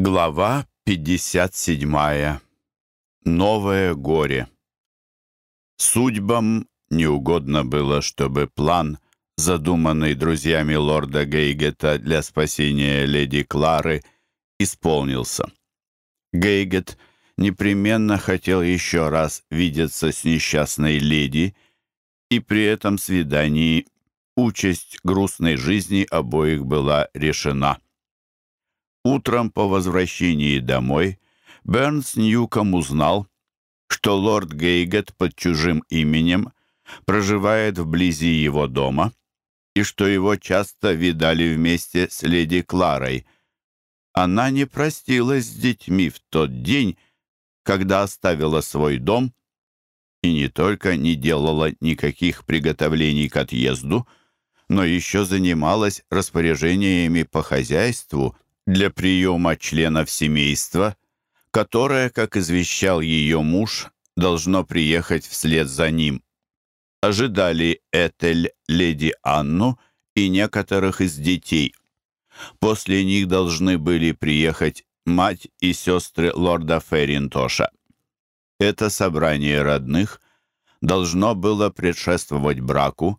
Глава 57. Новое горе. Судьбам неугодно было, чтобы план, задуманный друзьями лорда Гейгета для спасения леди Клары, исполнился. Гейгет непременно хотел еще раз видеться с несчастной леди, и при этом свидании участь грустной жизни обоих была решена. Утром по возвращении домой Бернс Ньюком узнал, что лорд Гейгет под чужим именем проживает вблизи его дома и что его часто видали вместе с леди Кларой. Она не простилась с детьми в тот день, когда оставила свой дом и не только не делала никаких приготовлений к отъезду, но еще занималась распоряжениями по хозяйству – для приема членов семейства, которое, как извещал ее муж, должно приехать вслед за ним. Ожидали Этель, леди Анну и некоторых из детей. После них должны были приехать мать и сестры лорда Ферринтоша. Это собрание родных должно было предшествовать браку,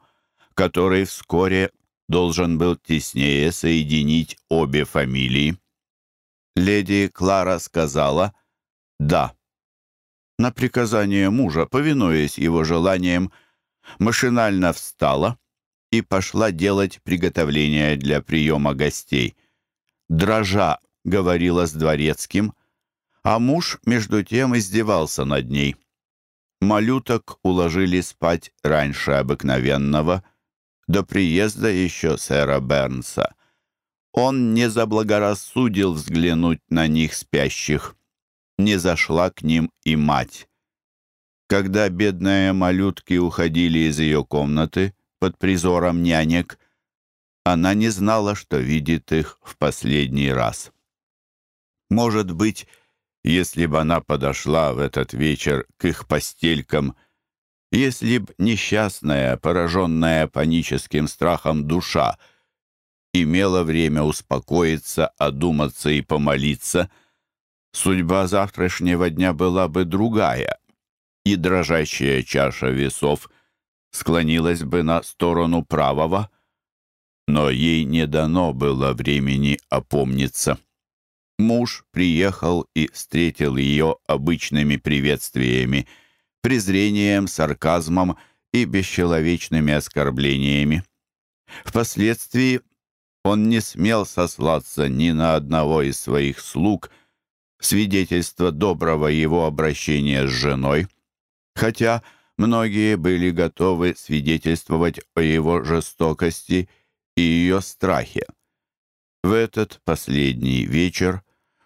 который вскоре должен был теснее соединить обе фамилии. Леди Клара сказала «да». На приказание мужа, повинуясь его желаниям, машинально встала и пошла делать приготовления для приема гостей. Дрожа говорила с дворецким, а муж, между тем, издевался над ней. Малюток уложили спать раньше обыкновенного — до приезда еще сэра Бернса. Он не заблагорассудил взглянуть на них спящих. Не зашла к ним и мать. Когда бедные малютки уходили из ее комнаты под призором нянек, она не знала, что видит их в последний раз. Может быть, если бы она подошла в этот вечер к их постелькам — если б несчастная, пораженная паническим страхом душа имела время успокоиться, одуматься и помолиться, судьба завтрашнего дня была бы другая, и дрожащая чаша весов склонилась бы на сторону правого, но ей не дано было времени опомниться. Муж приехал и встретил ее обычными приветствиями — презрением, сарказмом и бесчеловечными оскорблениями. Впоследствии он не смел сослаться ни на одного из своих слуг, свидетельство доброго его обращения с женой, хотя многие были готовы свидетельствовать о его жестокости и ее страхе. В этот последний вечер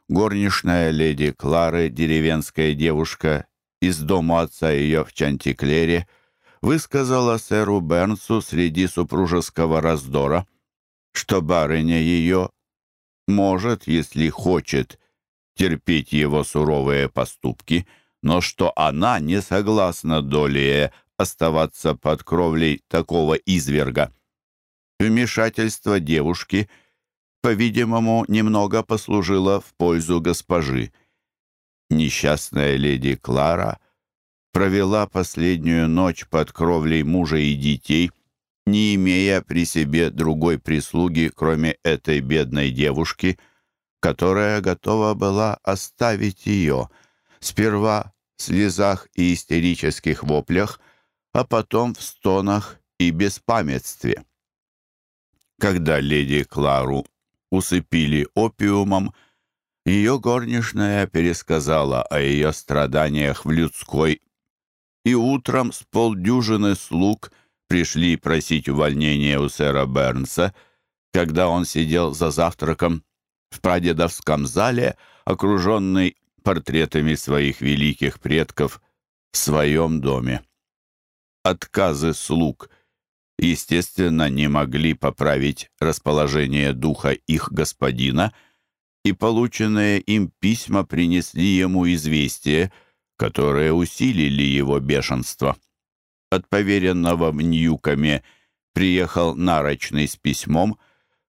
горничная леди Клары, деревенская девушка из дома отца ее в Чантиклере, высказала сэру Бернсу среди супружеского раздора, что барыня ее может, если хочет, терпеть его суровые поступки, но что она не согласна долее оставаться под кровлей такого изверга. Вмешательство девушки, по-видимому, немного послужило в пользу госпожи. Несчастная леди Клара провела последнюю ночь под кровлей мужа и детей, не имея при себе другой прислуги, кроме этой бедной девушки, которая готова была оставить ее, сперва в слезах и истерических воплях, а потом в стонах и беспамятстве. Когда леди Клару усыпили опиумом, ее горничная пересказала о ее страданиях в людской, и утром с полдюжины слуг пришли просить увольнения у сэра Бернса, когда он сидел за завтраком в прадедовском зале, окруженный портретами своих великих предков в своем доме. Отказы слуг, естественно, не могли поправить расположение духа их господина — и полученные им письма принесли ему известие, которое усилили его бешенство. От поверенного в Ньюкоме приехал нарочный с письмом,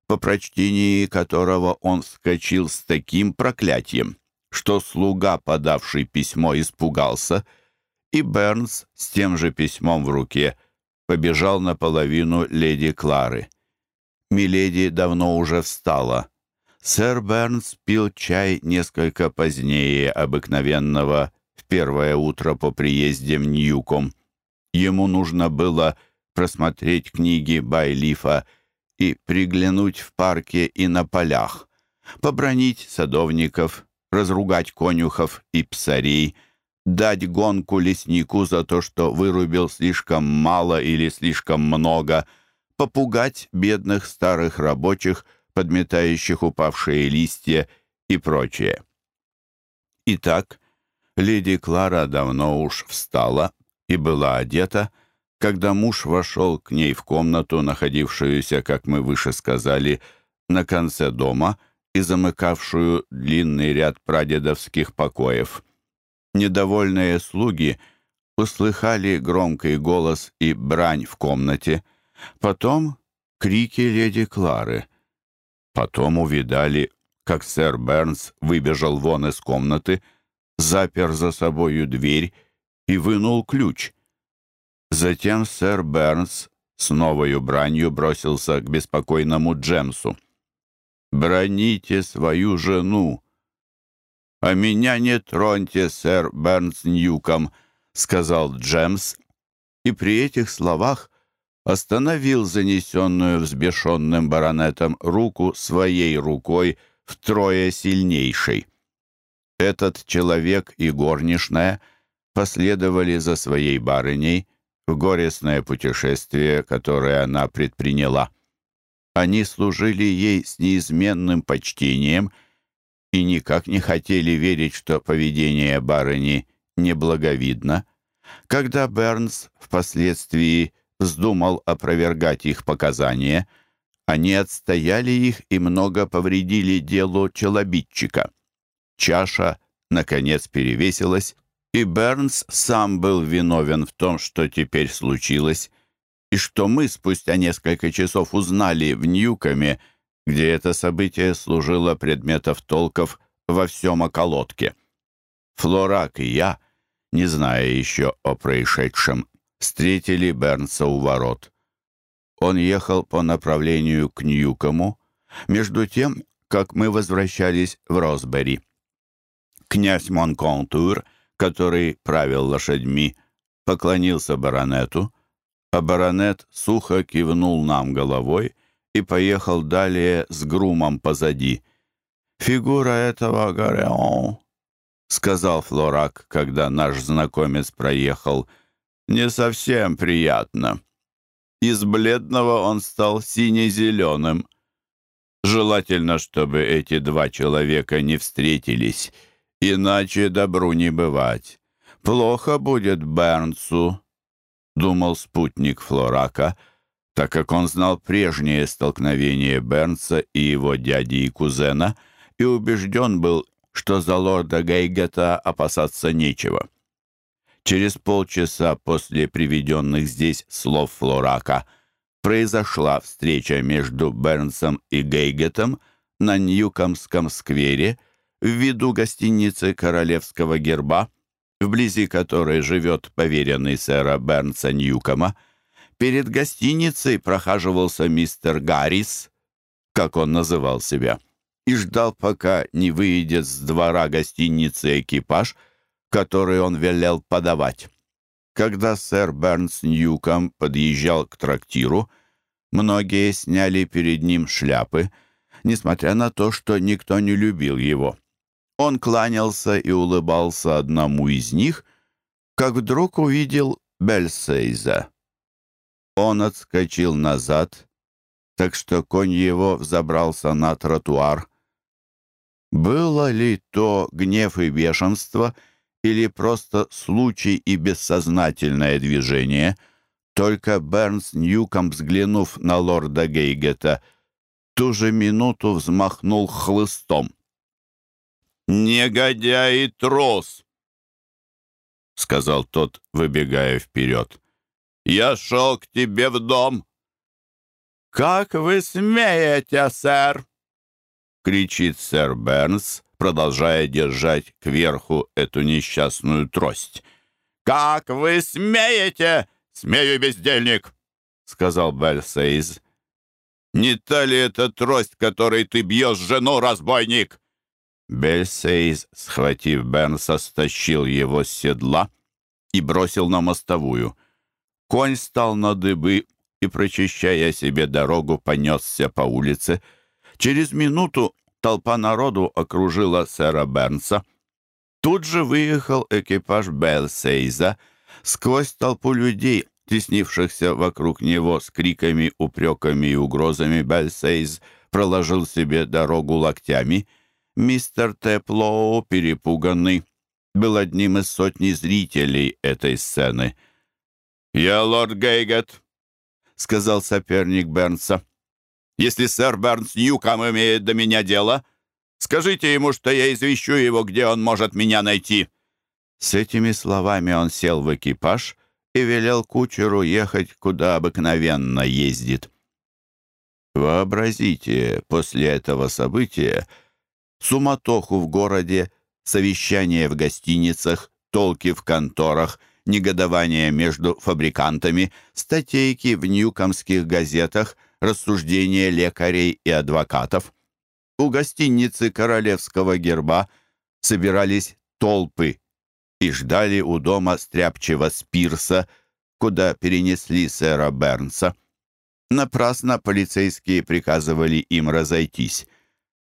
по прочтении которого он вскочил с таким проклятием, что слуга, подавший письмо, испугался, и Бернс с тем же письмом в руке побежал наполовину леди Клары. Миледи давно уже встала. Сэр Бернс пил чай несколько позднее обыкновенного в первое утро по приезде в Ньюком. Ему нужно было просмотреть книги Байлифа и приглянуть в парке и на полях, побронить садовников, разругать конюхов и псарей, дать гонку леснику за то, что вырубил слишком мало или слишком много, попугать бедных старых рабочих, подметающих упавшие листья и прочее. Итак, леди Клара давно уж встала и была одета, когда муж вошел к ней в комнату, находившуюся, как мы выше сказали, на конце дома и замыкавшую длинный ряд прадедовских покоев. Недовольные слуги услыхали громкий голос и брань в комнате, потом крики леди Клары. Потом увидали, как сэр Бернс выбежал вон из комнаты, запер за собою дверь и вынул ключ. Затем сэр Бернс с новою бранью бросился к беспокойному Джемсу. «Броните свою жену!» «А меня не троньте, сэр Бернс Ньюком», — сказал Джемс, и при этих словах остановил занесенную взбешенным баронетом руку своей рукой втрое сильнейшей. Этот человек и горничная последовали за своей барыней в горестное путешествие, которое она предприняла. Они служили ей с неизменным почтением и никак не хотели верить, что поведение барыни неблаговидно. Когда Бернс впоследствии вздумал опровергать их показания, они отстояли их и много повредили делу челобитчика. Чаша, наконец, перевесилась, и Бернс сам был виновен в том, что теперь случилось, и что мы спустя несколько часов узнали в Ньюкоме, где это событие служило предметов толков во всем околотке. Флорак и я, не зная еще о происшедшем, встретили Бернса у ворот. Он ехал по направлению к Ньюкому, между тем, как мы возвращались в Росбери. Князь Монконтур — который правил лошадьми, поклонился баронету, а баронет сухо кивнул нам головой и поехал далее с грумом позади. «Фигура этого Гореон», — сказал Флорак, когда наш знакомец проехал, — «не совсем приятно. Из бледного он стал сине-зеленым. Желательно, чтобы эти два человека не встретились» Иначе добру не бывать. Плохо будет Бернсу, думал спутник Флорака, так как он знал прежнее столкновение Бернса и его дяди и кузена и убежден был, что за лорда Гейгета опасаться нечего. Через полчаса после приведенных здесь слов Флорака произошла встреча между Бернсом и Гейгетом на Ньюкомском сквере, в виду гостиницы Королевского герба, вблизи которой живет поверенный сэра Бернса Ньюкома, перед гостиницей прохаживался мистер Гаррис, как он называл себя, и ждал, пока не выйдет с двора гостиницы экипаж, который он велел подавать. Когда сэр Бернс Ньюком подъезжал к трактиру, многие сняли перед ним шляпы, несмотря на то, что никто не любил его. Он кланялся и улыбался одному из них, как вдруг увидел Бельсейза. Он отскочил назад, так что конь его взобрался на тротуар. Было ли то гнев и бешенство, или просто случай и бессознательное движение? Только Бернс Ньюком, взглянув на лорда Гейгета, ту же минуту взмахнул хлыстом. «Негодяй и трус!» — сказал тот, выбегая вперед. «Я шел к тебе в дом. «Как вы смеете, сэр!» — кричит сэр Бернс, продолжая держать кверху эту несчастную трость. «Как вы смеете!» «Смею, бездельник!» — сказал Бельсейз. «Не та ли это трость, которой ты бьешь жену, разбойник?» Бельсейз, схватив Бернса, стащил его с седла и бросил на мостовую. Конь стал на дыбы и, прочищая себе дорогу, понесся по улице. Через минуту толпа народу окружила сэра Бернса. Тут же выехал экипаж Бельсейза — Сквозь толпу людей, теснившихся вокруг него с криками, упреками и угрозами, Бельсейз проложил себе дорогу локтями. Мистер Теплоу, перепуганный, был одним из сотни зрителей этой сцены. «Я лорд Гейгет», — сказал соперник Бернса. «Если сэр Бернс Ньюком имеет до меня дело, скажите ему, что я извещу его, где он может меня найти». С этими словами он сел в экипаж и велел кучеру ехать, куда обыкновенно ездит. Вообразите после этого события суматоху в городе, совещания в гостиницах, толки в конторах, негодование между фабрикантами, статейки в ньюкомских газетах, рассуждения лекарей и адвокатов. У гостиницы королевского герба собирались толпы и ждали у дома стряпчего Спирса, куда перенесли сэра Бернса. Напрасно полицейские приказывали им разойтись.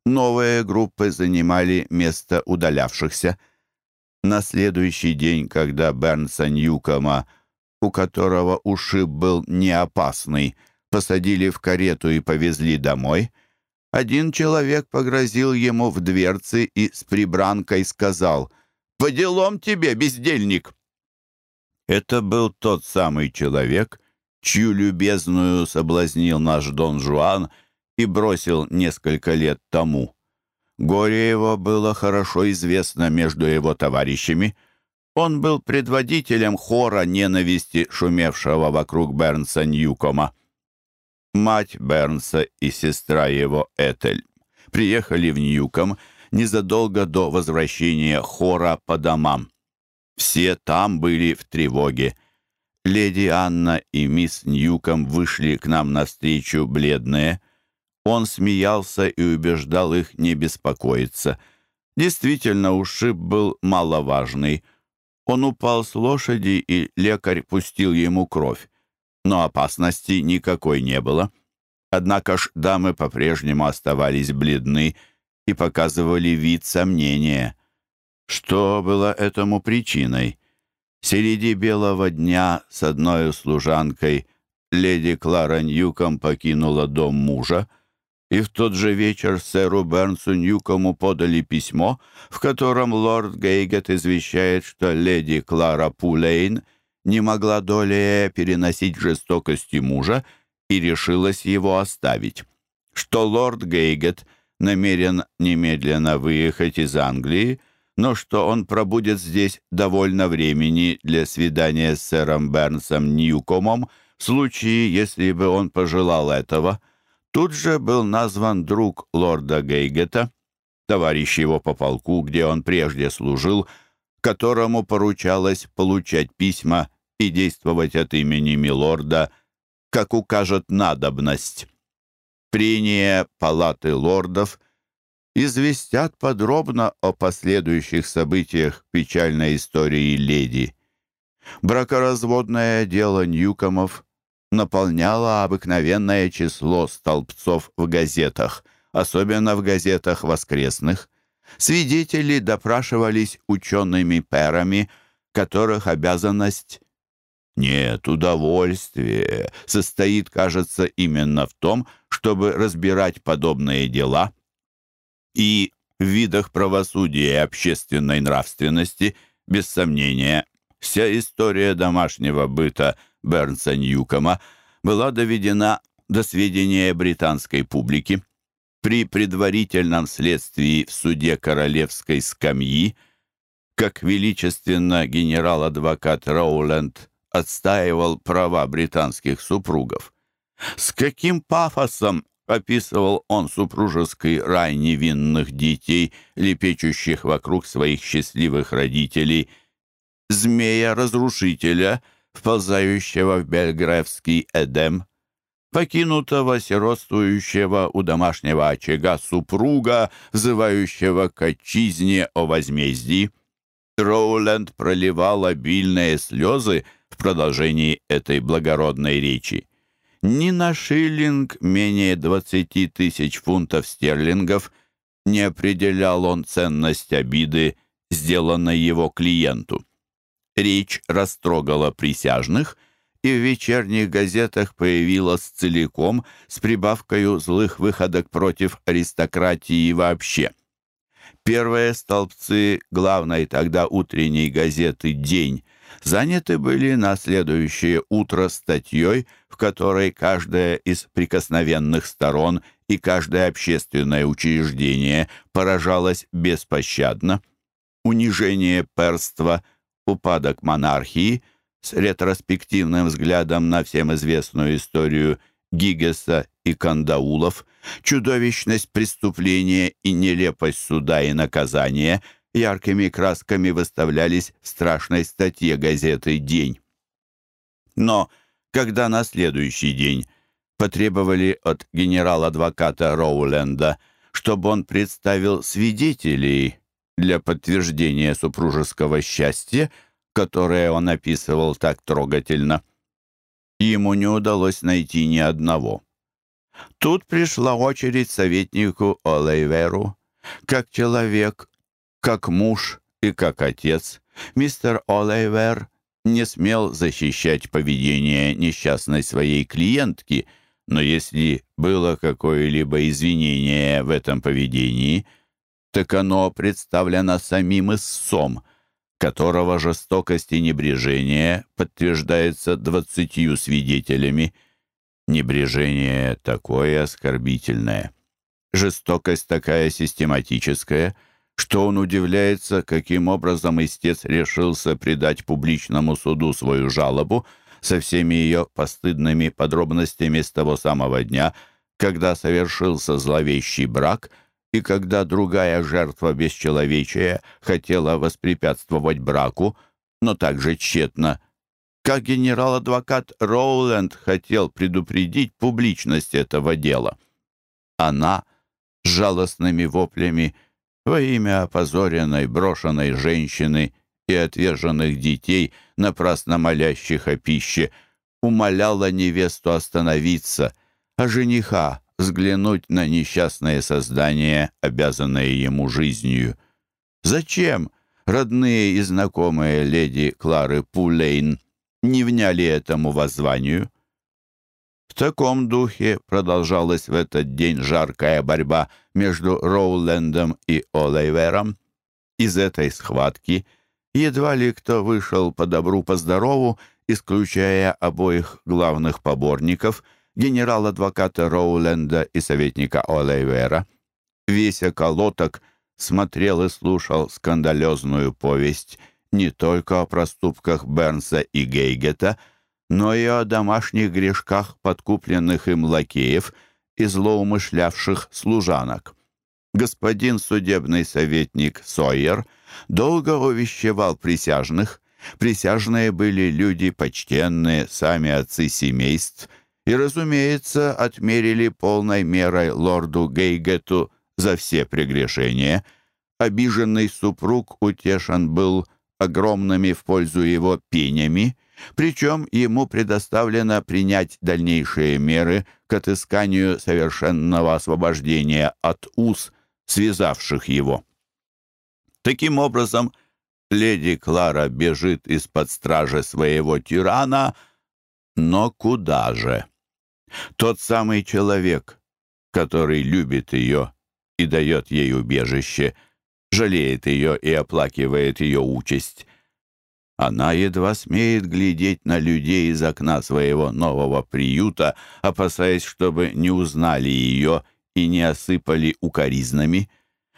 Новые группы занимали место удалявшихся. На следующий день, когда Бернса Ньюкома, у которого ушиб был неопасный, посадили в карету и повезли домой, один человек погрозил ему в дверцы и с прибранкой сказал по делам тебе, бездельник!» Это был тот самый человек, чью любезную соблазнил наш Дон Жуан и бросил несколько лет тому. Горе его было хорошо известно между его товарищами. Он был предводителем хора ненависти, шумевшего вокруг Бернса Ньюкома. Мать Бернса и сестра его Этель приехали в Ньюком незадолго до возвращения хора по домам. Все там были в тревоге. Леди Анна и мисс Ньюком вышли к нам навстречу бледные. Он смеялся и убеждал их не беспокоиться. Действительно, ушиб был маловажный. Он упал с лошади, и лекарь пустил ему кровь. Но опасности никакой не было. Однако ж дамы по-прежнему оставались бледны, и показывали вид сомнения. Что было этому причиной? Среди белого дня с одной служанкой леди Клара Ньюком покинула дом мужа, и в тот же вечер сэру Бернсу Ньюкому подали письмо, в котором лорд Гейгет извещает, что леди Клара Пулейн не могла долее переносить жестокости мужа и решилась его оставить, что лорд Гейгет — намерен немедленно выехать из Англии, но что он пробудет здесь довольно времени для свидания с сэром Бернсом Ньюкомом в случае, если бы он пожелал этого. Тут же был назван друг лорда Гейгета, товарищ его по полку, где он прежде служил, которому поручалось получать письма и действовать от имени милорда, как укажет надобность прения палаты лордов известят подробно о последующих событиях печальной истории леди. Бракоразводное дело Ньюкомов наполняло обыкновенное число столбцов в газетах, особенно в газетах воскресных. Свидетели допрашивались учеными-перами, которых обязанность нет, удовольствие состоит, кажется, именно в том, чтобы разбирать подобные дела. И в видах правосудия и общественной нравственности, без сомнения, вся история домашнего быта Бернса Ньюкома была доведена до сведения британской публики. При предварительном следствии в суде королевской скамьи, как величественно генерал-адвокат Роуленд отстаивал права британских супругов. С каким пафосом описывал он супружеский рай невинных детей, лепечущих вокруг своих счастливых родителей, змея-разрушителя, вползающего в Бельгревский Эдем, покинутого сиротствующего у домашнего очага супруга, взывающего к отчизне о возмездии. Роуленд проливал обильные слезы в продолжении этой благородной речи. Ни на шиллинг менее двадцати тысяч фунтов стерлингов не определял он ценность обиды, сделанной его клиенту. Речь растрогала присяжных — и в вечерних газетах появилась целиком с прибавкой злых выходок против аристократии вообще. Первые столбцы главной тогда утренней газеты «День» заняты были на следующее утро статьей, в которой каждая из прикосновенных сторон и каждое общественное учреждение поражалось беспощадно. Унижение перства, упадок монархии – с ретроспективным взглядом на всем известную историю Гигеса и Кандаулов, чудовищность преступления и нелепость суда и наказания яркими красками выставлялись в страшной статье газеты «День». Но когда на следующий день потребовали от генерал-адвоката Роуленда, чтобы он представил свидетелей для подтверждения супружеского счастья, которое он описывал так трогательно. Ему не удалось найти ни одного. Тут пришла очередь советнику О'Лейверу. Как человек, как муж и как отец, мистер О'Лейвер не смел защищать поведение несчастной своей клиентки, но если было какое-либо извинение в этом поведении, так оно представлено самим истцом — которого жестокость и небрежение подтверждается двадцатью свидетелями. Небрежение такое оскорбительное. Жестокость такая систематическая, что он удивляется, каким образом истец решился предать публичному суду свою жалобу со всеми ее постыдными подробностями с того самого дня, когда совершился зловещий брак — и когда другая жертва бесчеловечия хотела воспрепятствовать браку, но также тщетно, как генерал-адвокат Роуленд хотел предупредить публичность этого дела. Она с жалостными воплями во имя опозоренной, брошенной женщины и отверженных детей, напрасно молящих о пище, умоляла невесту остановиться, а жениха взглянуть на несчастное создание, обязанное ему жизнью. Зачем родные и знакомые леди Клары Пулейн не вняли этому воззванию? В таком духе продолжалась в этот день жаркая борьба между Роулендом и О'Лейвером. Из этой схватки едва ли кто вышел по добру, по исключая обоих главных поборников — генерал-адвоката Роуленда и советника О'Лейвера. Весь околоток смотрел и слушал скандалезную повесть не только о проступках Бернса и Гейгета, но и о домашних грешках подкупленных им лакеев и злоумышлявших служанок. Господин судебный советник Сойер долго увещевал присяжных. Присяжные были люди почтенные, сами отцы семейств, и, разумеется, отмерили полной мерой лорду Гейгету за все прегрешения. Обиженный супруг утешен был огромными в пользу его пенями, причем ему предоставлено принять дальнейшие меры к отысканию совершенного освобождения от уз, связавших его. Таким образом, леди Клара бежит из-под стражи своего тирана, но куда же? Тот самый человек, который любит ее и дает ей убежище, жалеет ее и оплакивает ее участь. Она едва смеет глядеть на людей из окна своего нового приюта, опасаясь, чтобы не узнали ее и не осыпали укоризнами.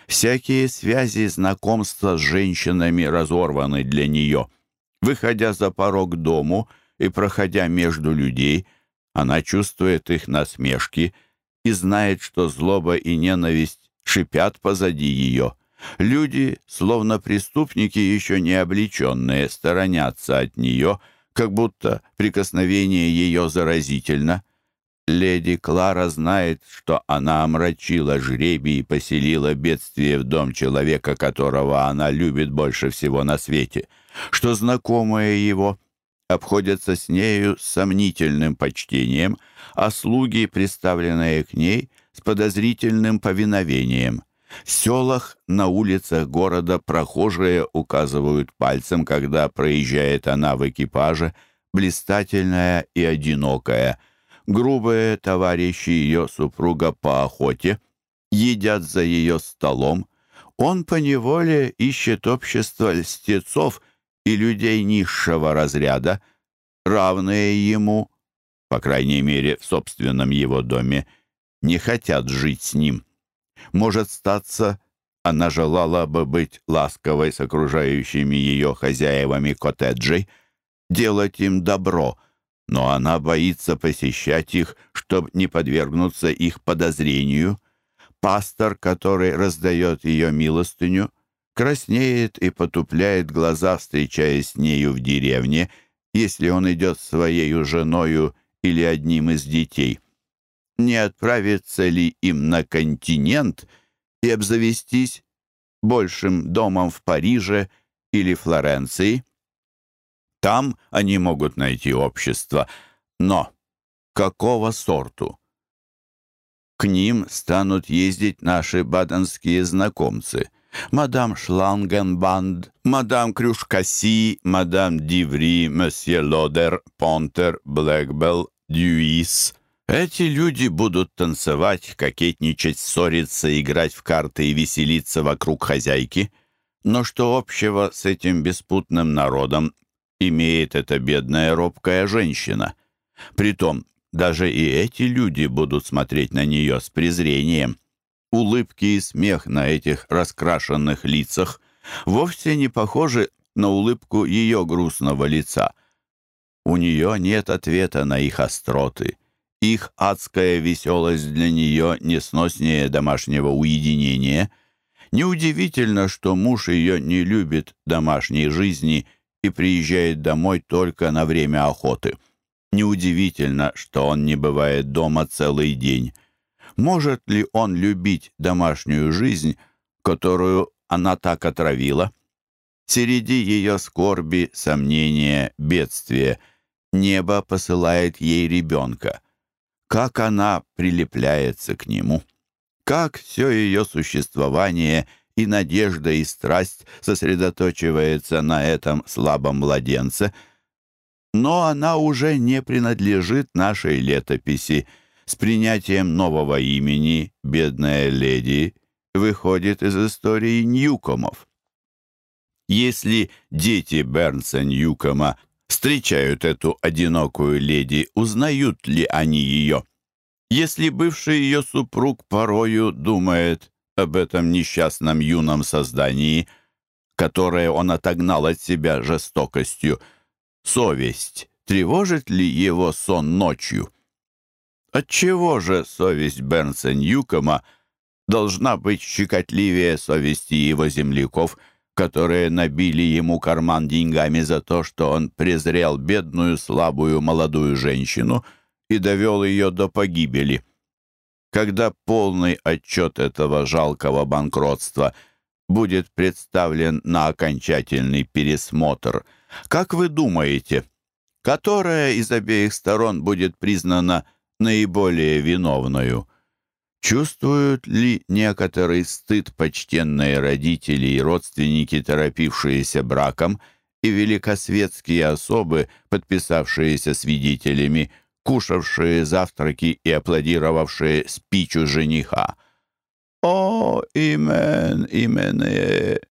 Всякие связи знакомства с женщинами разорваны для нее. Выходя за порог дому и проходя между людей — Она чувствует их насмешки и знает, что злоба и ненависть шипят позади ее. Люди, словно преступники, еще не облеченные, сторонятся от нее, как будто прикосновение ее заразительно. Леди Клара знает, что она омрачила жребий и поселила бедствие в дом человека, которого она любит больше всего на свете, что знакомые его обходятся с нею с сомнительным почтением, а слуги, представленные к ней, с подозрительным повиновением. В селах, на улицах города прохожие указывают пальцем, когда проезжает она в экипаже, блистательная и одинокая. Грубые товарищи ее супруга по охоте едят за ее столом. Он поневоле ищет общество льстецов и людей низшего разряда, равные ему, по крайней мере, в собственном его доме, не хотят жить с ним. Может статься, она желала бы быть ласковой с окружающими ее хозяевами коттеджей, делать им добро, но она боится посещать их, чтобы не подвергнуться их подозрению. Пастор, который раздает ее милостыню, краснеет и потупляет глаза, встречаясь с нею в деревне, если он идет своей женою или одним из детей не отправиться ли им на континент и обзавестись большим домом в Париже или Флоренции. Там они могут найти общество, но какого сорту? К ним станут ездить наши баденские знакомцы. Мадам Шлангенбанд, мадам Крюшкаси, мадам Диври, месье Лодер, Понтер, Блэкбелл, Дьюис — эти люди будут танцевать, кокетничать, ссориться, играть в карты и веселиться вокруг хозяйки. Но что общего с этим беспутным народом имеет эта бедная робкая женщина? Притом, даже и эти люди будут смотреть на нее с презрением. Улыбки и смех на этих раскрашенных лицах вовсе не похожи на улыбку ее грустного лица. У нее нет ответа на их остроты. Их адская веселость для нее несноснее домашнего уединения. Неудивительно, что муж ее не любит домашней жизни и приезжает домой только на время охоты. Неудивительно, что он не бывает дома целый день. Может ли он любить домашнюю жизнь, которую она так отравила? Среди ее скорби, сомнения, бедствия небо посылает ей ребенка — как она прилепляется к нему, как все ее существование и надежда, и страсть сосредоточивается на этом слабом младенце. Но она уже не принадлежит нашей летописи. С принятием нового имени «Бедная леди» выходит из истории Ньюкомов. Если дети Бернса Ньюкома встречают эту одинокую леди, узнают ли они ее? Если бывший ее супруг порою думает об этом несчастном юном создании, которое он отогнал от себя жестокостью, совесть тревожит ли его сон ночью? Отчего же совесть Бернса Ньюкома должна быть щекотливее совести его земляков – которые набили ему карман деньгами за то, что он презрел бедную, слабую молодую женщину и довел ее до погибели. Когда полный отчет этого жалкого банкротства будет представлен на окончательный пересмотр, как вы думаете, которая из обеих сторон будет признана наиболее виновною? Чувствуют ли некоторый стыд почтенные родители и родственники, торопившиеся браком, и великосветские особы, подписавшиеся свидетелями, кушавшие завтраки и аплодировавшие спичу жениха? «О, имен, имене!»